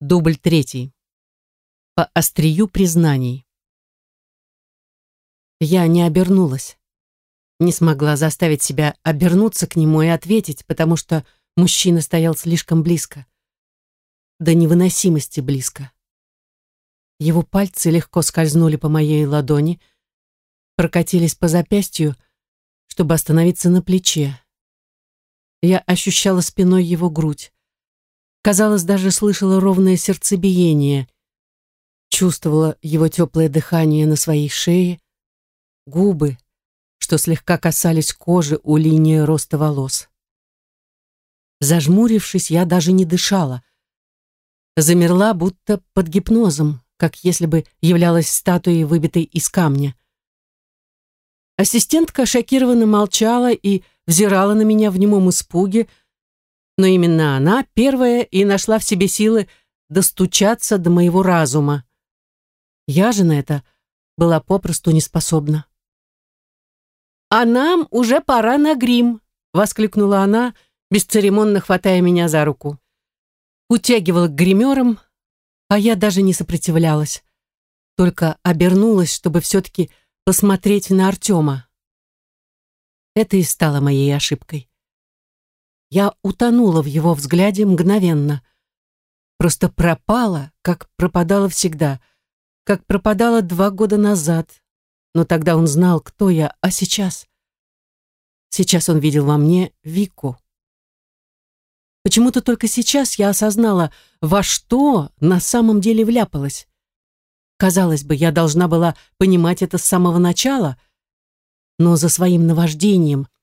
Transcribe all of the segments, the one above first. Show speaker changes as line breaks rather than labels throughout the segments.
Дубль третий. По острию признаний. Я не обернулась. Не смогла заставить себя обернуться к нему и ответить, потому что мужчина стоял слишком близко. До невыносимости близко. Его пальцы легко скользнули по моей ладони, прокатились по запястью, чтобы остановиться на плече. Я ощущала спиной его грудь. Казалось, даже слышала ровное сердцебиение. Чувствовала его теплое дыхание на своей шее, губы, что слегка касались кожи у линии роста волос. Зажмурившись, я даже не дышала. Замерла, будто под гипнозом, как если бы являлась статуей, выбитой из камня. Ассистентка шокированно молчала и взирала на меня в немом испуге, но именно она первая и нашла в себе силы достучаться до моего разума. Я же на это была попросту неспособна. «А нам уже пора на грим!» — воскликнула она, бесцеремонно хватая меня за руку. Утягивала к гримерам, а я даже не сопротивлялась, только обернулась, чтобы все-таки посмотреть на Артема. Это и стало моей ошибкой. Я утонула в его взгляде мгновенно. Просто пропала, как пропадала всегда, как пропадала два года назад. Но тогда он знал, кто я, а сейчас? Сейчас он видел во мне Вику. Почему-то только сейчас я осознала, во что на самом деле вляпалась. Казалось бы, я должна была понимать это с самого начала, но за своим наваждением —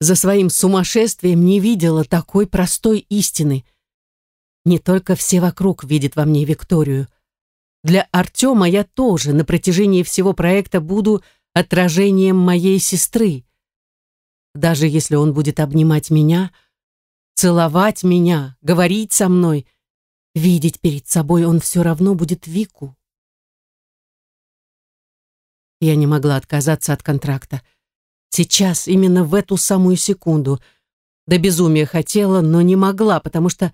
за своим сумасшествием не видела такой простой истины. Не только все вокруг видят во мне Викторию. Для Артема я тоже на протяжении всего проекта буду отражением моей сестры. Даже если он будет обнимать меня, целовать меня, говорить со мной, видеть перед собой он все равно будет Вику. Я не могла отказаться от контракта. Сейчас, именно в эту самую секунду. До безумия хотела, но не могла, потому что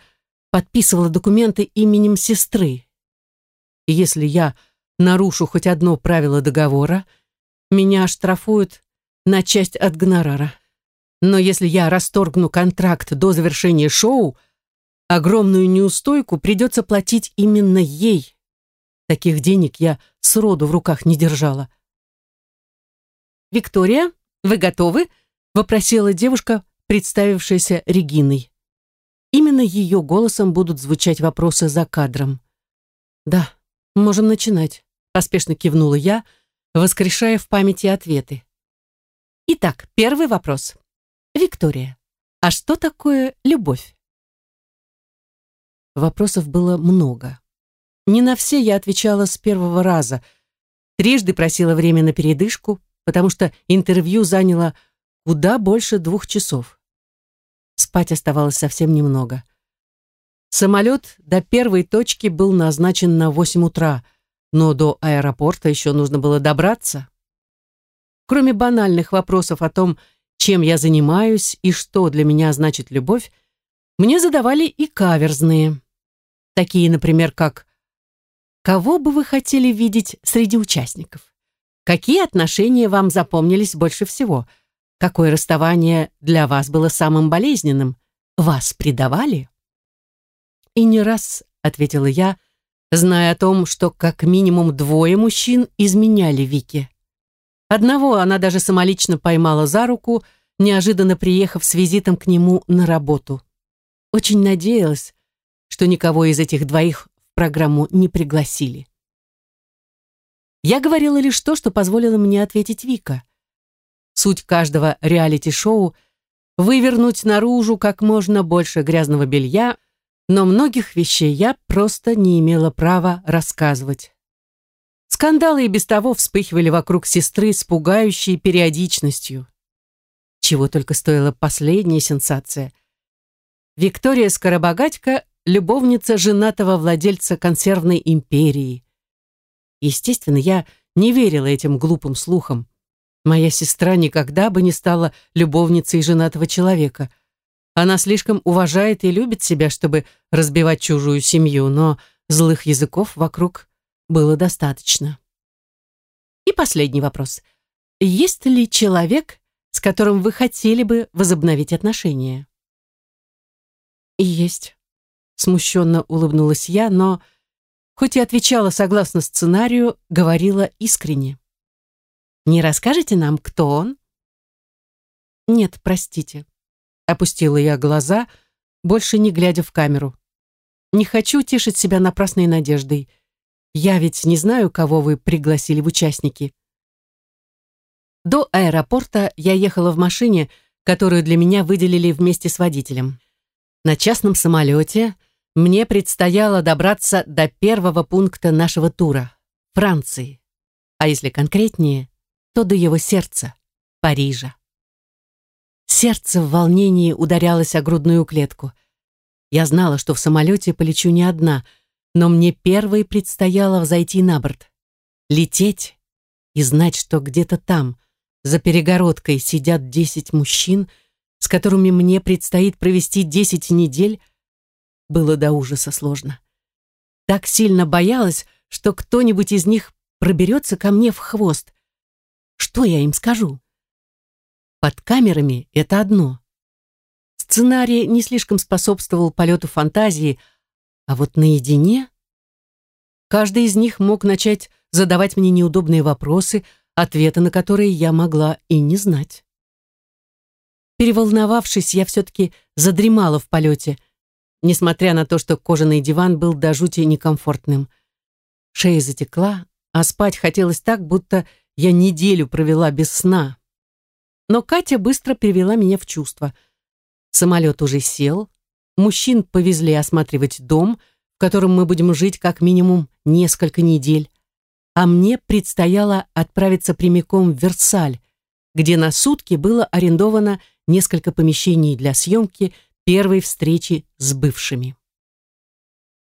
подписывала документы именем сестры. И если я нарушу хоть одно правило договора, меня оштрафуют на часть от гонорара. Но если я расторгну контракт до завершения шоу, огромную неустойку придется платить именно ей. Таких денег я сроду в руках не держала. «Виктория?» «Вы готовы?» — вопросила девушка, представившаяся Региной. Именно ее голосом будут звучать вопросы за кадром. «Да, можем начинать», — поспешно кивнула я, воскрешая в памяти ответы. Итак, первый вопрос. Виктория, а что такое любовь? Вопросов было много. Не на все я отвечала с первого раза. Трижды просила время на передышку, потому что интервью заняло куда больше двух часов. Спать оставалось совсем немного. Самолет до первой точки был назначен на 8 утра, но до аэропорта еще нужно было добраться. Кроме банальных вопросов о том, чем я занимаюсь и что для меня значит любовь, мне задавали и каверзные. Такие, например, как «Кого бы вы хотели видеть среди участников?» Какие отношения вам запомнились больше всего? Какое расставание для вас было самым болезненным? Вас предавали? И не раз, ответила я, зная о том, что как минимум двое мужчин изменяли Вике. Одного она даже самолично поймала за руку, неожиданно приехав с визитом к нему на работу. Очень надеялась, что никого из этих двоих в программу не пригласили. Я говорила лишь то, что позволило мне ответить Вика. Суть каждого реалити-шоу — вывернуть наружу как можно больше грязного белья, но многих вещей я просто не имела права рассказывать. Скандалы и без того вспыхивали вокруг сестры с пугающей периодичностью. Чего только стоила последняя сенсация. Виктория Скоробогатько — любовница женатого владельца консервной империи — Естественно, я не верила этим глупым слухам. Моя сестра никогда бы не стала любовницей женатого человека. Она слишком уважает и любит себя, чтобы разбивать чужую семью, но злых языков вокруг было достаточно. И последний вопрос. Есть ли человек, с которым вы хотели бы возобновить отношения? Есть. Смущенно улыбнулась я, но, хоть и отвечала согласно сценарию, говорила искренне. Не расскажете нам, кто он? Нет, простите. Опустила я глаза, больше не глядя в камеру. Не хочу тешить себя напрасной надеждой. Я ведь не знаю, кого вы пригласили в участники. До аэропорта я ехала в машине, которую для меня выделили вместе с водителем. На частном самолете мне предстояло добраться до первого пункта нашего тура – Франции. А если конкретнее, то до его сердца – Парижа. Сердце в волнении ударялось о грудную клетку. Я знала, что в самолете полечу не одна, но мне первой предстояло взойти на борт. Лететь и знать, что где-то там, за перегородкой, сидят десять мужчин, с которыми мне предстоит провести десять недель, было до ужаса сложно. Так сильно боялась, что кто-нибудь из них проберется ко мне в хвост. Что я им скажу? Под камерами это одно. Сценарий не слишком способствовал полету фантазии, а вот наедине... Каждый из них мог начать задавать мне неудобные вопросы, ответы на которые я могла и не знать. Переволновавшись, я все-таки задремала в полете, несмотря на то, что кожаный диван был до жути некомфортным. Шея затекла, а спать хотелось так, будто я неделю провела без сна. Но Катя быстро привела меня в чувство. Самолет уже сел, мужчин повезли осматривать дом, в котором мы будем жить как минимум несколько недель, а мне предстояло отправиться прямиком в Версаль, где на сутки было арендовано несколько помещений для съемки первой встречи с бывшими.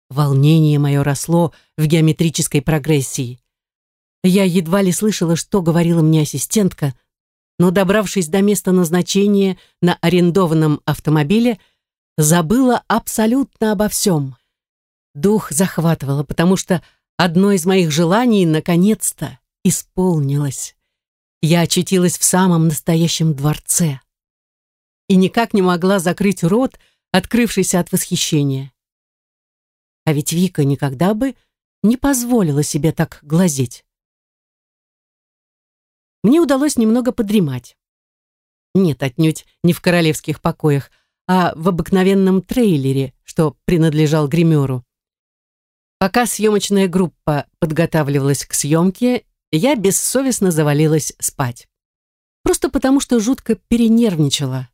Волнение мое росло в геометрической прогрессии. Я едва ли слышала, что говорила мне ассистентка, но, добравшись до места назначения на арендованном автомобиле, забыла абсолютно обо всем. Дух захватывало, потому что одно из моих желаний наконец-то исполнилось. Я очутилась в самом настоящем дворце и никак не могла закрыть рот, открывшийся от восхищения. А ведь Вика никогда бы не позволила себе так глазеть мне удалось немного подремать. Нет, отнюдь не в королевских покоях, а в обыкновенном трейлере, что принадлежал гримеру. Пока съемочная группа подготавливалась к съемке, я бессовестно завалилась спать. Просто потому, что жутко перенервничала.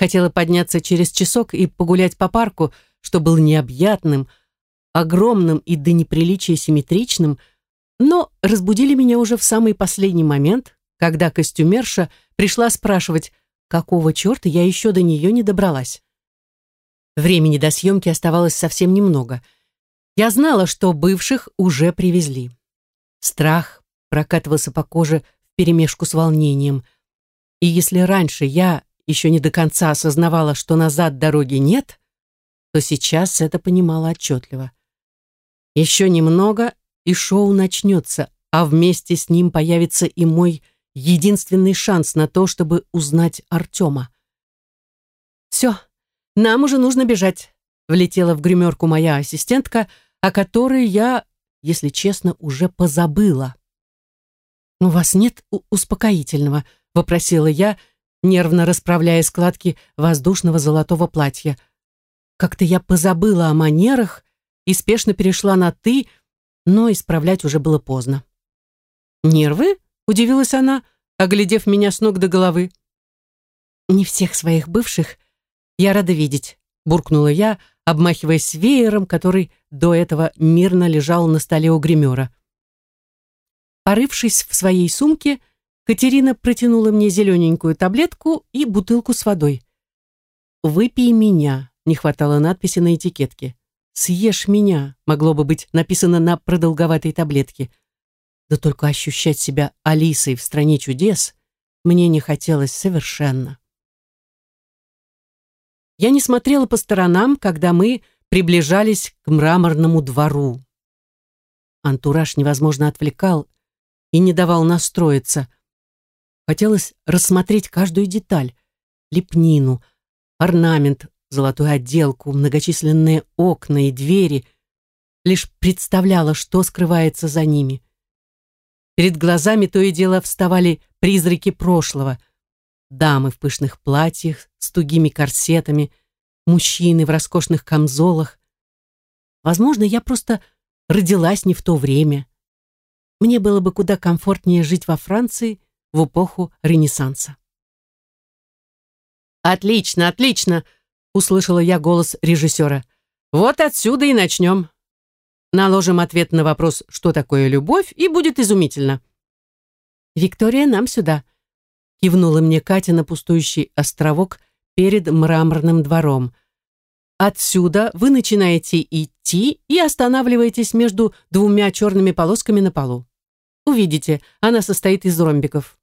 Хотела подняться через часок и погулять по парку, что был необъятным, огромным и до неприличия симметричным, но разбудили меня уже в самый последний момент, когда костюмерша пришла спрашивать, какого черта я еще до нее не добралась. Времени до съемки оставалось совсем немного. Я знала, что бывших уже привезли. Страх прокатывался по коже вперемешку с волнением. И если раньше я еще не до конца осознавала, что назад дороги нет, то сейчас это понимала отчетливо. Еще немного, и шоу начнется, а вместе с ним появится и мой единственный шанс на то, чтобы узнать Артема. «Все, нам уже нужно бежать», — влетела в гримерку моя ассистентка, о которой я, если честно, уже позабыла. «У вас нет успокоительного?» — вопросила я, нервно расправляя складки воздушного золотого платья. Как-то я позабыла о манерах и спешно перешла на «ты», но исправлять уже было поздно. «Нервы?» — удивилась она, оглядев меня с ног до головы. «Не всех своих бывших я рада видеть», — буркнула я, обмахиваясь веером, который до этого мирно лежал на столе у гримера. Порывшись в своей сумке, Катерина протянула мне зелененькую таблетку и бутылку с водой. «Выпей меня», — не хватало надписи на этикетке. «Съешь меня» могло бы быть написано на продолговатой таблетке. Да только ощущать себя Алисой в стране чудес мне не хотелось совершенно. Я не смотрела по сторонам, когда мы приближались к мраморному двору. Антураж невозможно отвлекал и не давал настроиться. Хотелось рассмотреть каждую деталь. Лепнину, орнамент, золотую отделку, многочисленные окна и двери. Лишь представляла, что скрывается за ними. Перед глазами то и дело вставали призраки прошлого. Дамы в пышных платьях с тугими корсетами, мужчины в роскошных камзолах. Возможно, я просто родилась не в то время. Мне было бы куда комфортнее жить во Франции в эпоху Ренессанса. «Отлично, отлично!» — услышала я голос режиссера. «Вот отсюда и начнем. Наложим ответ на вопрос, что такое любовь, и будет изумительно». «Виктория, нам сюда», — кивнула мне Катя на пустующий островок перед мраморным двором. Отсюда вы начинаете идти и останавливаетесь между двумя черными полосками на полу. Увидите, она состоит из ромбиков.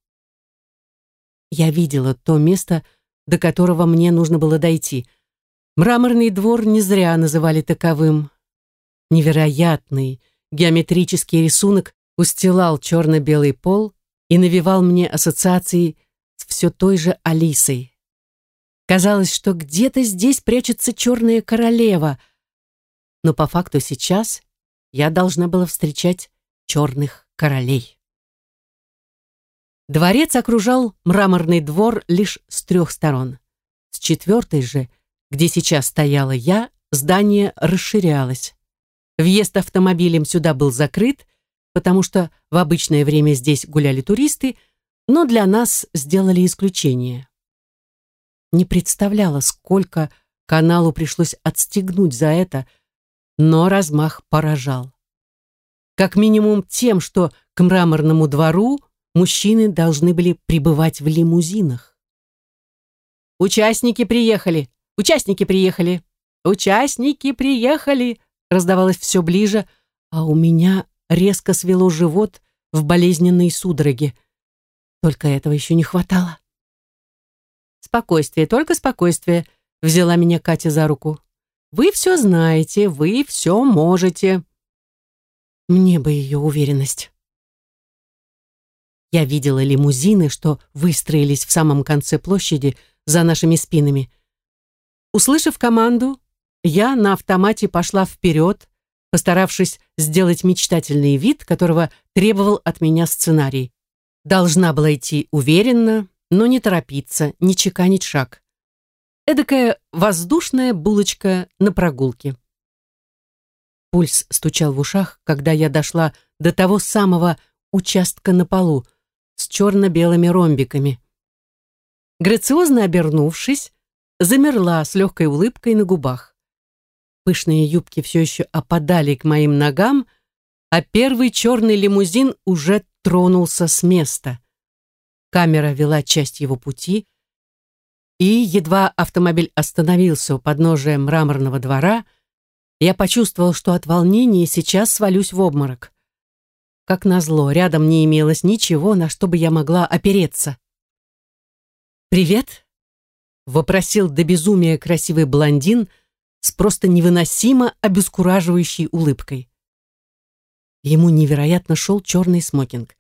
Я видела то место, до которого мне нужно было дойти. Мраморный двор не зря называли таковым. Невероятный геометрический рисунок устилал черно-белый пол и навевал мне ассоциации с все той же Алисой. Казалось, что где-то здесь прячется черная королева. Но по факту сейчас я должна была встречать черных королей. Дворец окружал мраморный двор лишь с трех сторон. С четвертой же, где сейчас стояла я, здание расширялось. Въезд автомобилем сюда был закрыт, потому что в обычное время здесь гуляли туристы, но для нас сделали исключение. Не представляла, сколько каналу пришлось отстегнуть за это, но размах поражал. Как минимум тем, что к мраморному двору мужчины должны были прибывать в лимузинах. «Участники приехали! Участники приехали! Участники приехали!» раздавалось все ближе, а у меня резко свело живот в болезненной судороге. Только этого еще не хватало. Спокойствие, только спокойствие, взяла меня Катя за руку. Вы все знаете, вы все можете. Мне бы ее уверенность. Я видела лимузины, что выстроились в самом конце площади за нашими спинами. Услышав команду, я на автомате пошла вперед, постаравшись сделать мечтательный вид, которого требовал от меня сценарий. Должна была идти уверенно, но не торопиться, не чеканить шаг. Эдакая воздушная булочка на прогулке. Пульс стучал в ушах, когда я дошла до того самого участка на полу с черно-белыми ромбиками. Грациозно обернувшись, замерла с легкой улыбкой на губах. Пышные юбки все еще опадали к моим ногам, а первый черный лимузин уже тронулся с места. Камера вела часть его пути, и едва автомобиль остановился у подножия мраморного двора, я почувствовал, что от волнения сейчас свалюсь в обморок. Как назло, рядом не имелось ничего, на что бы я могла опереться. «Привет?» — вопросил до безумия красивый блондин с просто невыносимо обескураживающей улыбкой. Ему невероятно шел черный смокинг.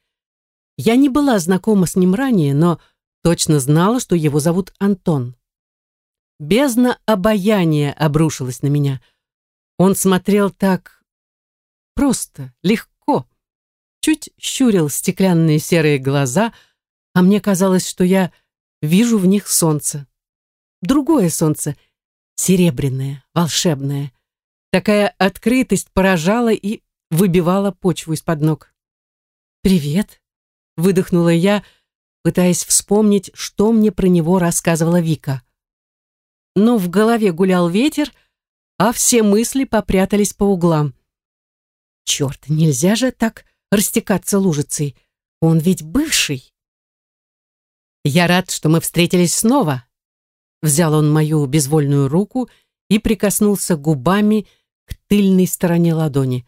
Я не была знакома с ним ранее, но точно знала, что его зовут Антон. Бездна обаяния обрушилась на меня. Он смотрел так просто, легко, чуть щурил стеклянные серые глаза, а мне казалось, что я вижу в них солнце. Другое солнце, серебряное, волшебное. Такая открытость поражала и выбивала почву из-под ног. «Привет», выдохнула я, пытаясь вспомнить, что мне про него рассказывала Вика. Но в голове гулял ветер, а все мысли попрятались по углам. Черт, нельзя же так растекаться лужицей. Он ведь бывший. Я рад, что мы встретились снова. Взял он мою безвольную руку и прикоснулся губами к тыльной стороне ладони.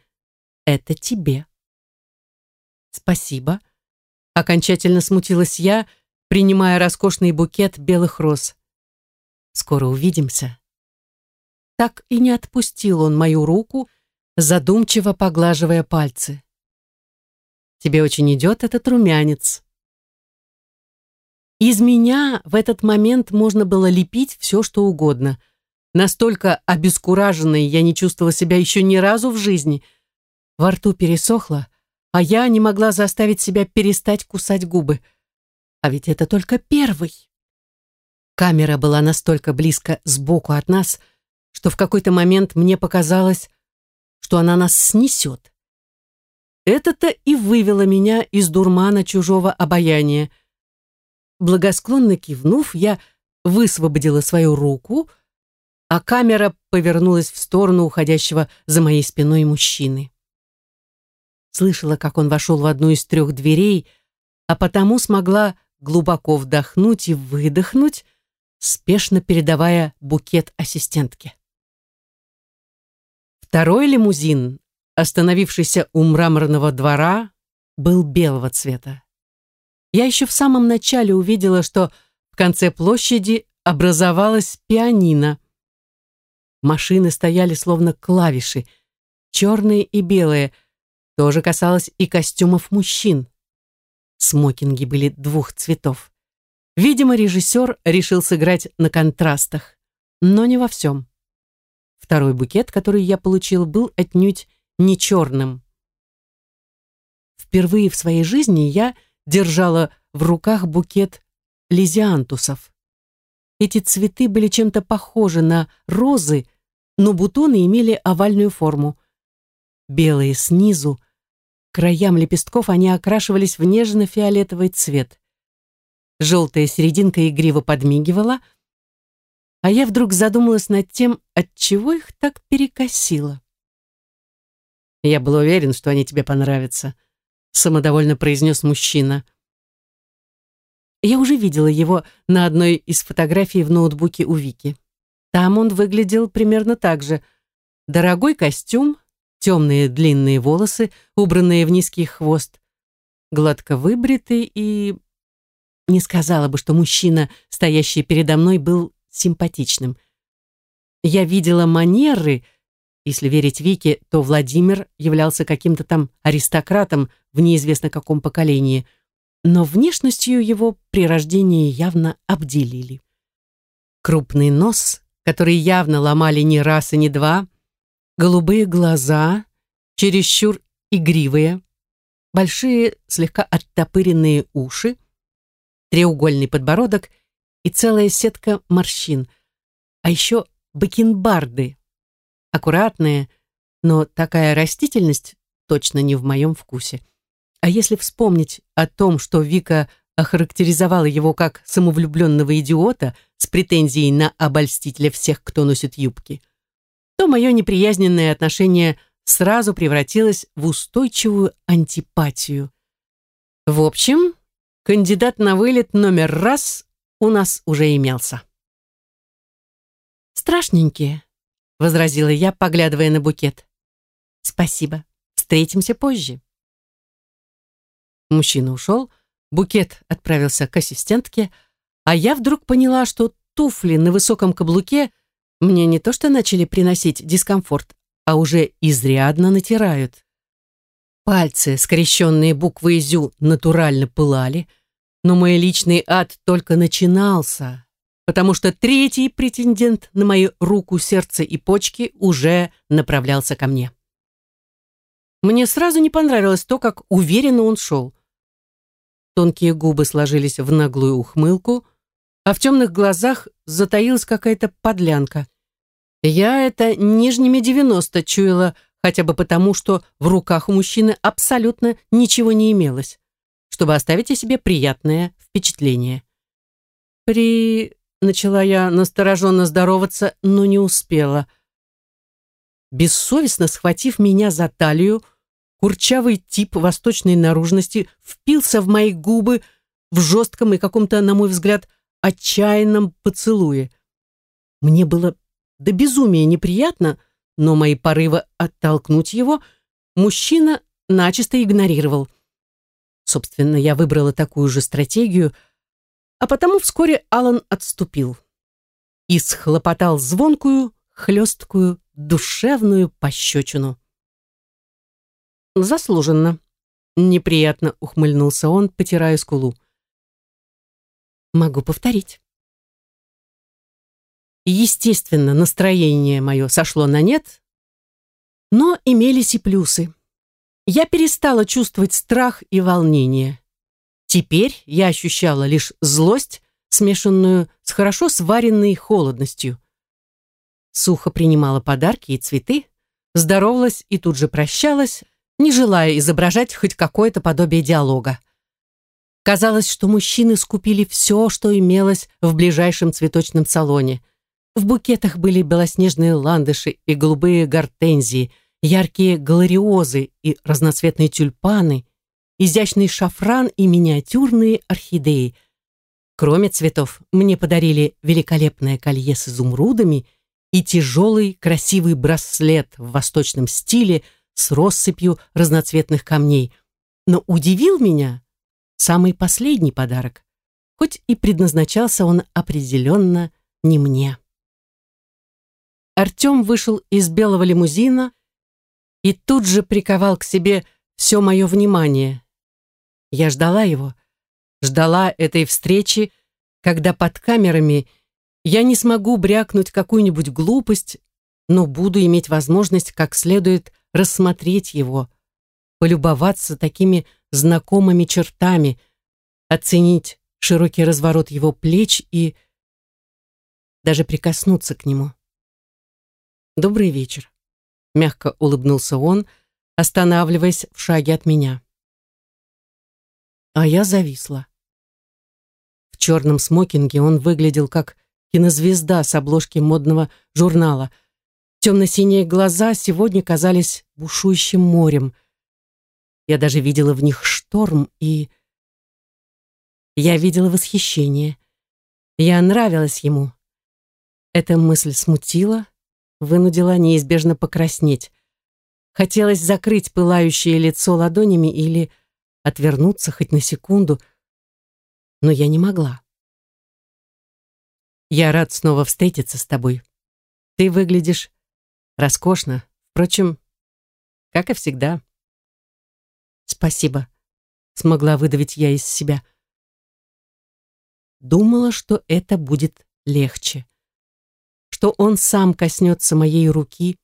Это тебе. Спасибо. Окончательно смутилась я, принимая роскошный букет белых роз. «Скоро увидимся», так и не отпустил он мою руку, задумчиво поглаживая пальцы. «Тебе очень идет этот румянец». Из меня в этот момент можно было лепить все, что угодно. Настолько обескураженной я не чувствовала себя еще ни разу в жизни. Во рту пересохло, а я не могла заставить себя перестать кусать губы. А ведь это только первый. Камера была настолько близко сбоку от нас, что в какой-то момент мне показалось, что она нас снесет. Это-то и вывело меня из дурмана чужого обаяния. Благосклонно кивнув, я высвободила свою руку, а камера повернулась в сторону уходящего за моей спиной мужчины. Слышала, как он вошел в одну из трех дверей, а потому смогла глубоко вдохнуть и выдохнуть, спешно передавая букет ассистентке. Второй лимузин, остановившийся у мраморного двора, был белого цвета. Я еще в самом начале увидела, что в конце площади образовалась пианино. Машины стояли словно клавиши, черные и белые. Тоже касалось и костюмов мужчин. Смокинги были двух цветов. Видимо, режиссер решил сыграть на контрастах, но не во всем. Второй букет, который я получил, был отнюдь не черным. Впервые в своей жизни я держала в руках букет лизиантусов. Эти цветы были чем-то похожи на розы, но бутоны имели овальную форму. Белые снизу, краям лепестков они окрашивались в нежно-фиолетовый цвет. Желтая серединка игриво подмигивала, а я вдруг задумалась над тем, от чего их так перекосило. «Я был уверен, что они тебе понравятся», — самодовольно произнес мужчина. Я уже видела его на одной из фотографий в ноутбуке у Вики. Там он выглядел примерно так же. Дорогой костюм, темные длинные волосы, убранные в низкий хвост, гладко выбритый и не сказала бы, что мужчина, стоящий передо мной, был симпатичным. Я видела манеры, если верить Вике, то Владимир являлся каким-то там аристократом в неизвестно каком поколении, но внешностью его при рождении явно обделили. Крупный нос, который явно ломали не раз и не два, голубые глаза, чересчур игривые, большие слегка оттопыренные уши, треугольный подбородок и целая сетка морщин. А еще бакенбарды. Аккуратные, но такая растительность точно не в моем вкусе. А если вспомнить о том, что Вика охарактеризовала его как самовлюбленного идиота с претензией на обольстителя всех, кто носит юбки, то мое неприязненное отношение сразу превратилось в устойчивую антипатию. В общем, Кандидат на вылет номер раз у нас уже имелся. «Страшненькие», — возразила я, поглядывая на букет. «Спасибо. Встретимся позже». Мужчина ушел, букет отправился к ассистентке, а я вдруг поняла, что туфли на высоком каблуке мне не то что начали приносить дискомфорт, а уже изрядно натирают. Пальцы, скрещенные буквой «зю», натурально пылали, но мой личный ад только начинался, потому что третий претендент на мою руку, сердце и почки уже направлялся ко мне. Мне сразу не понравилось то, как уверенно он шел. Тонкие губы сложились в наглую ухмылку, а в темных глазах затаилась какая-то подлянка. Я это нижними девяносто чуяла хотя бы потому, что в руках у мужчины абсолютно ничего не имелось, чтобы оставить о себе приятное впечатление. При... Начала я настороженно здороваться, но не успела. Бессовестно схватив меня за талию, курчавый тип восточной наружности впился в мои губы в жестком и каком-то, на мой взгляд, отчаянном поцелуе. Мне было до безумия неприятно, но мои порывы оттолкнуть его мужчина начисто игнорировал. Собственно, я выбрала такую же стратегию, а потому вскоре Алан отступил и схлопотал звонкую, хлесткую, душевную пощечину. «Заслуженно», — неприятно ухмыльнулся он, потирая скулу. «Могу повторить». Естественно, настроение мое сошло на нет, но имелись и плюсы. Я перестала чувствовать страх и волнение. Теперь я ощущала лишь злость, смешанную с хорошо сваренной холодностью. Сухо принимала подарки и цветы, здоровалась и тут же прощалась, не желая изображать хоть какое-то подобие диалога. Казалось, что мужчины скупили все, что имелось в ближайшем цветочном салоне. В букетах были белоснежные ландыши и голубые гортензии, яркие галариозы и разноцветные тюльпаны, изящный шафран и миниатюрные орхидеи. Кроме цветов, мне подарили великолепное колье с изумрудами и тяжелый красивый браслет в восточном стиле с россыпью разноцветных камней. Но удивил меня самый последний подарок, хоть и предназначался он определенно не мне. Артем вышел из белого лимузина и тут же приковал к себе все мое внимание. Я ждала его, ждала этой встречи, когда под камерами я не смогу брякнуть какую-нибудь глупость, но буду иметь возможность как следует рассмотреть его, полюбоваться такими знакомыми чертами, оценить широкий разворот его плеч и даже прикоснуться к нему. «Добрый вечер», — мягко улыбнулся он, останавливаясь в шаге от меня. А я зависла. В черном смокинге он выглядел как кинозвезда с обложки модного журнала. Темно-синие глаза сегодня казались бушующим морем. Я даже видела в них шторм и... Я видела восхищение. Я нравилась ему. Эта мысль смутила, вынудила неизбежно покраснеть. Хотелось закрыть пылающее лицо ладонями или отвернуться хоть на секунду, но я не могла. Я рад снова встретиться с тобой. Ты выглядишь роскошно, впрочем, как и всегда. Спасибо, смогла выдавить я из себя. Думала, что это будет легче что он сам коснется моей руки,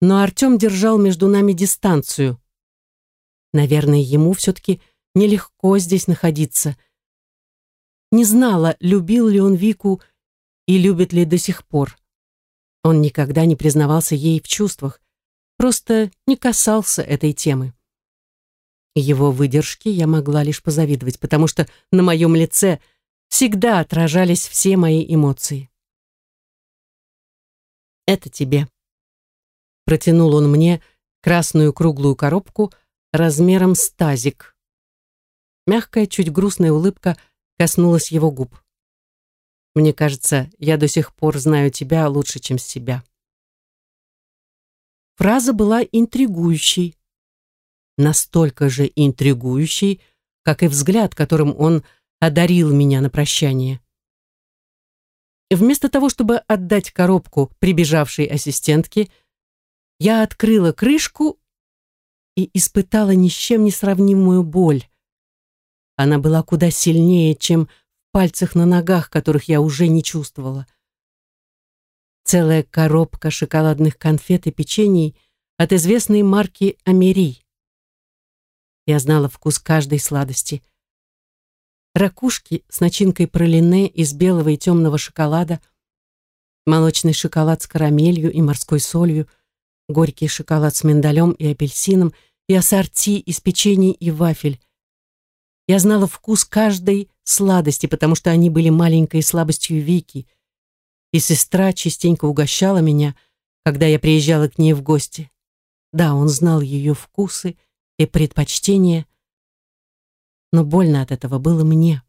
но Артем держал между нами дистанцию. Наверное, ему все-таки нелегко здесь находиться. Не знала, любил ли он Вику и любит ли до сих пор. Он никогда не признавался ей в чувствах, просто не касался этой темы. Его выдержке я могла лишь позавидовать, потому что на моем лице всегда отражались все мои эмоции. Это тебе. Протянул он мне красную круглую коробку размером с тазик. Мягкая, чуть грустная улыбка коснулась его губ. Мне кажется, я до сих пор знаю тебя лучше, чем себя. Фраза была интригующей. Настолько же интригующей, как и взгляд, которым он одарил меня на прощание. Вместо того, чтобы отдать коробку прибежавшей ассистентке, я открыла крышку и испытала ни с чем не сравнимую боль. Она была куда сильнее, чем в пальцах на ногах, которых я уже не чувствовала. Целая коробка шоколадных конфет и печений от известной марки «Амери». Я знала вкус каждой сладости — ракушки с начинкой пролине из белого и темного шоколада, молочный шоколад с карамелью и морской солью, горький шоколад с миндалем и апельсином и ассорти из печений и вафель. Я знала вкус каждой сладости, потому что они были маленькой слабостью Вики, и сестра частенько угощала меня, когда я приезжала к ней в гости. Да, он знал ее вкусы и предпочтения, но больно от этого было мне.